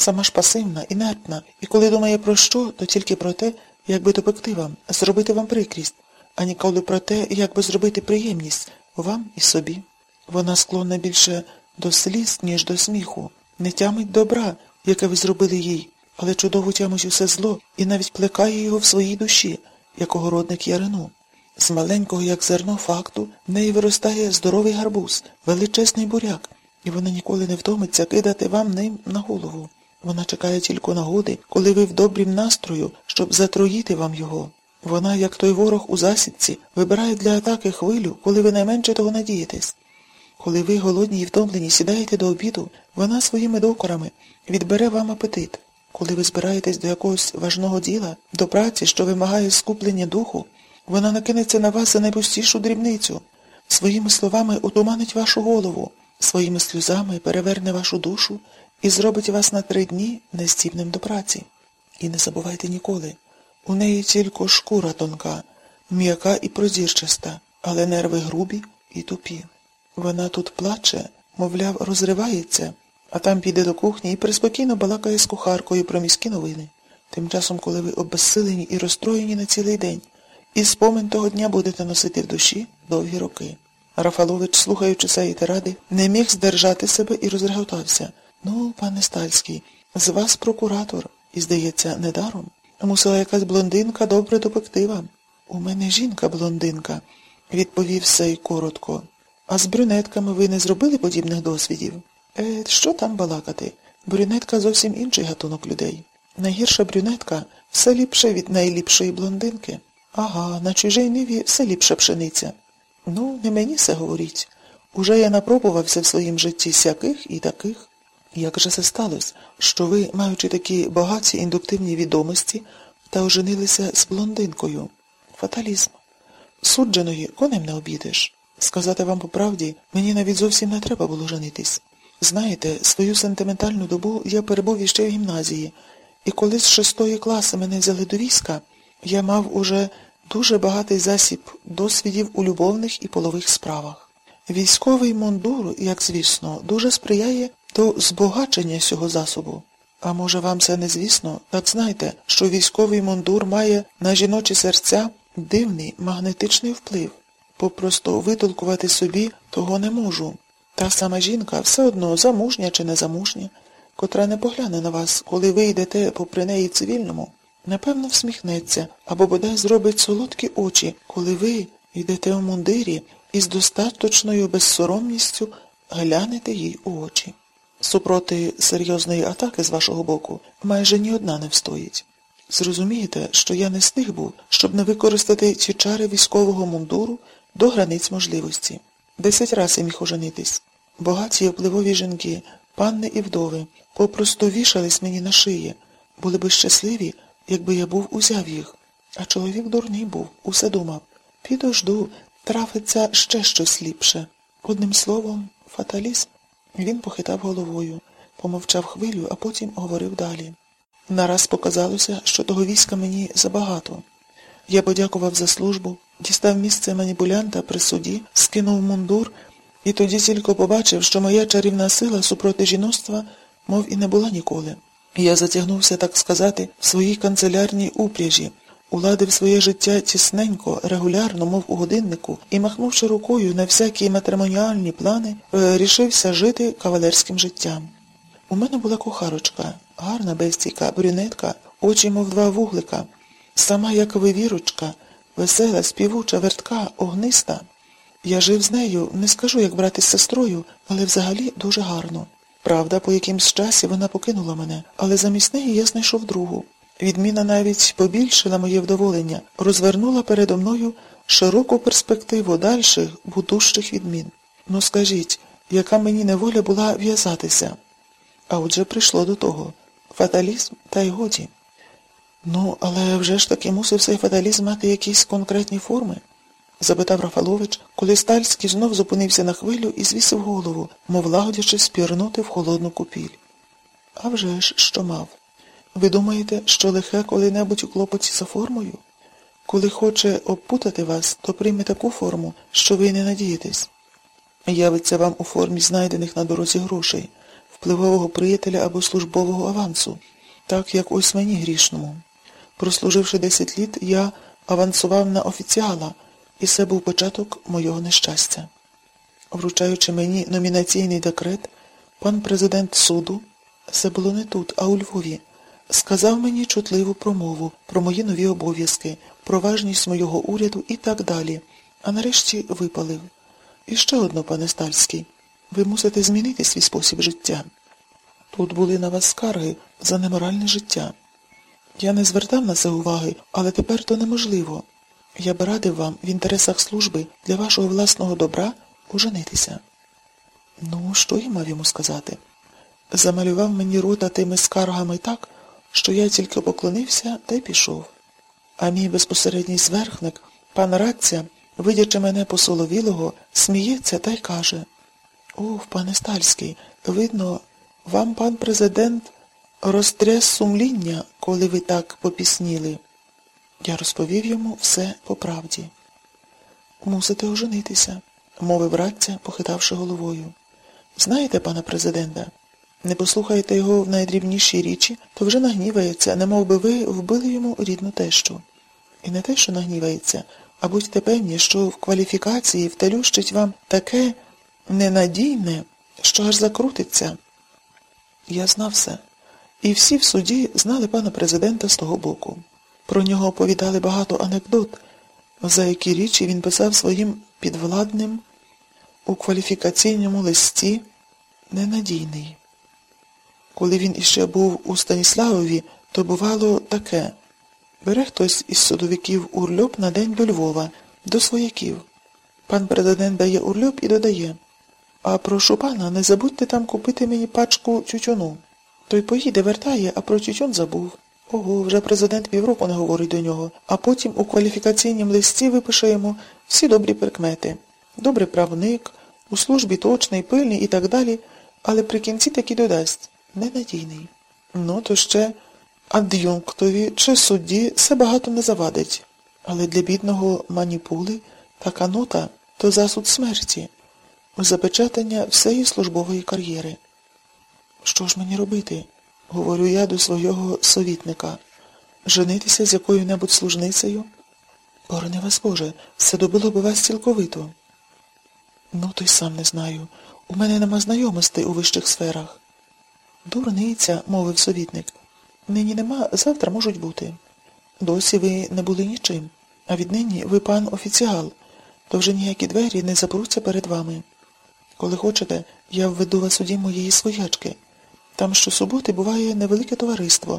Сама ж пасивна, інертна, і коли думає про що, то тільки про те, як би допекти вам, зробити вам прикрість, а ніколи про те, як би зробити приємність вам і собі. Вона склонна більше до сліз, ніж до сміху, не тямить добра, яке ви зробили їй, але чудово тямить усе зло і навіть плекає його в своїй душі, як огородник ярину. З маленького, як зерно факту, в неї виростає здоровий гарбуз, величезний буряк, і вона ніколи не втомиться кидати вам ним на голову. Вона чекає тільки нагоди, коли ви в добрім настрою, щоб затроїти вам його. Вона, як той ворог у засідці, вибирає для атаки хвилю, коли ви найменше того надієтесь. Коли ви, голодні і втомлені, сідаєте до обіду, вона своїми докорами відбере вам апетит. Коли ви збираєтесь до якогось важного діла, до праці, що вимагає скуплення духу, вона накинеться на вас за найпустішу дрібницю, своїми словами отуманить вашу голову, своїми сльозами переверне вашу душу і зробить вас на три дні нездібним до праці. І не забувайте ніколи. У неї тільки шкура тонка, м'яка і прозірчаста, але нерви грубі і тупі. Вона тут плаче, мовляв, розривається, а там піде до кухні і приспокійно балакає з кухаркою про міські новини. Тим часом, коли ви обезсилені і розстроєні на цілий день, і спомин того дня будете носити в душі довгі роки. Рафалович, слухаючи цієї тиради, не міг здержати себе і розреготався. Ну, пане Стальський, з вас прокуратор, і, здається, недаром. Мусила якась блондинка добре допекти вам. У мене жінка блондинка, відповів сей коротко. А з брюнетками ви не зробили подібних досвідів? Е, що там балакати? Брюнетка зовсім інший гатунок людей. Найгірша брюнетка все ліпше від найліпшої блондинки. Ага, на чужій ниві все ліпша пшениця. Ну, не мені це говоріть. Уже я напробувався в своїм житті сяких і таких. Як же це сталося, що ви, маючи такі багаті індуктивні відомості, та оженилися з блондинкою? Фаталізм. Судженої конем не обідеш. Сказати вам по правді, мені навіть зовсім не треба було женитись. Знаєте, свою сентиментальну добу я перебув іще в гімназії, і коли з шостої класи мене взяли до війська, я мав уже дуже багатий засіб досвідів у любовних і полових справах. Військовий мундур, як звісно, дуже сприяє до збагачення цього засобу. А може вам це не звісно, так знайте, що військовий мундур має на жіночі серця дивний магнетичний вплив. Попросту витолкувати собі того не можу. Та сама жінка все одно замужня чи незамужня, котра не погляне на вас, коли ви йдете попри неї цивільному, напевно, всміхнеться або бодай зробить солодкі очі, коли ви йдете у мундирі і з достаточною безсоромністю глянете їй у очі. Супроти серйозної атаки з вашого боку майже ні одна не встоїть. Зрозумієте, що я не з був, щоб не використати ці чари військового мундуру до границь можливості. Десять разів міг оженитись. Богаті впливові жінки, панни і вдови, попросту вішались мені на шиї, були би щасливі, якби я був узяв їх. А чоловік дурний був, усе думав. Підожду, трафиться ще щось ліпше. Одним словом, фаталізм. Він похитав головою, помовчав хвилю, а потім говорив далі. Нараз показалося, що того війська мені забагато. Я подякував за службу, дістав місце маніпулянта при суді, скинув мундур і тоді тільки побачив, що моя чарівна сила супроти жіноцтва, мов і не була ніколи. Я затягнувся, так сказати, в своїй канцелярній упряжі, уладив своє життя тісненько, регулярно, мов у годиннику, і, махнувши рукою на всякі матримоніальні плани, рішився жити кавалерським життям. У мене була кухарочка, гарна бестійка, брюнетка, очі, мов два вуглика, сама як вивірочка, весела, співуча, вертка, огниста. Я жив з нею, не скажу, як брати з сестрою, але взагалі дуже гарно. Правда, по якимсь часі вона покинула мене, але замість неї я знайшов другу. Відміна навіть побільшила моє вдоволення, розвернула передо мною широку перспективу дальших, будущих відмін. Ну скажіть, яка мені неволя була в'язатися? А отже прийшло до того. Фаталізм та й годі. Ну, але вже ж таки мусив цей фаталізм мати якісь конкретні форми? запитав Рафалович, коли Стальський знов зупинився на хвилю і звісив голову, мов лагодячи спірнути в холодну купіль. А вже ж, що мав. Ви думаєте, що лихе коли-небудь у клопоті за формою? Коли хоче обпутати вас, то прийме таку форму, що ви не надієтесь. Явиться вам у формі знайдених на дорозі грошей впливового приятеля або службового авансу, так як ось мені грішному. Прослуживши 10 літ, я авансував на офіціала, і це був початок мого нещастя. Вручаючи мені номінаційний декрет, пан президент суду, це було не тут, а у Львові, сказав мені чутливу промову про мої нові обов'язки, про важність моєго уряду і так далі, а нарешті випалив. І ще одно, пане Стальський, ви мусите змінити свій спосіб життя. Тут були на вас скарги за неморальне життя. Я не звертав на це уваги, але тепер то неможливо. Я б радив вам в інтересах служби для вашого власного добра оженитися. Ну, що я мав йому сказати? Замалював мені рота тими скаргами так, що я тільки поклонився та й пішов. А мій безпосередній зверхник, пан Радця, видячи мене посоловілого, сміється та й каже О, пане Стальський, видно, вам пан президент розтряс сумління, коли ви так попісніли. Я розповів йому все по правді. Мусите оженитися, мовив Радця, похитавши головою. Знаєте, пана президента, не послухаєте його в найдрібнішій річі, то вже нагнівається, немов би ви вбили йому рідну тещу. І не те, що нагнівається, а будьте певні, що в кваліфікації втелющить вам таке ненадійне, що аж закрутиться. Я знав все. І всі в суді знали пана президента з того боку. Про нього оповідали багато анекдот, за які річі він писав своїм підвладним у кваліфікаційному листі ненадійний. Коли він іще був у Станіславові, то бувало таке. Бере хтось із судовиків урльоп на день до Львова, до свояків. Пан президент дає урльоп і додає. А прошу пана, не забудьте там купити мені пачку тютюну. Той поїде, вертає, а про тютюн забув. Ого, вже президент півроку не говорить до нього, а потім у кваліфікаційнім листі випише йому всі добрі прикмети. Добрий правник, у службі точний, пильний і так далі, але при кінці таки додасть ненадійний. Ну, то ще ад'юнктові чи судді все багато не завадить. Але для бідного маніпули така нота то засуд смерті, запечатання всієї службової кар'єри. Що ж мені робити? Говорю я до свого совітника. Женитися з якою-небудь служницею? Борони вас Боже, все добило би вас цілковито. Ну, то й сам не знаю. У мене нема знайомостей у вищих сферах. Дурниця, мовив совітник. Нині нема, завтра можуть бути. Досі ви не були нічим, а віднині ви пан офіціал, то вже ніякі двері не запруться перед вами. Коли хочете, я введу вас у дім моєї своячки. Там щосуботи буває невелике товариство,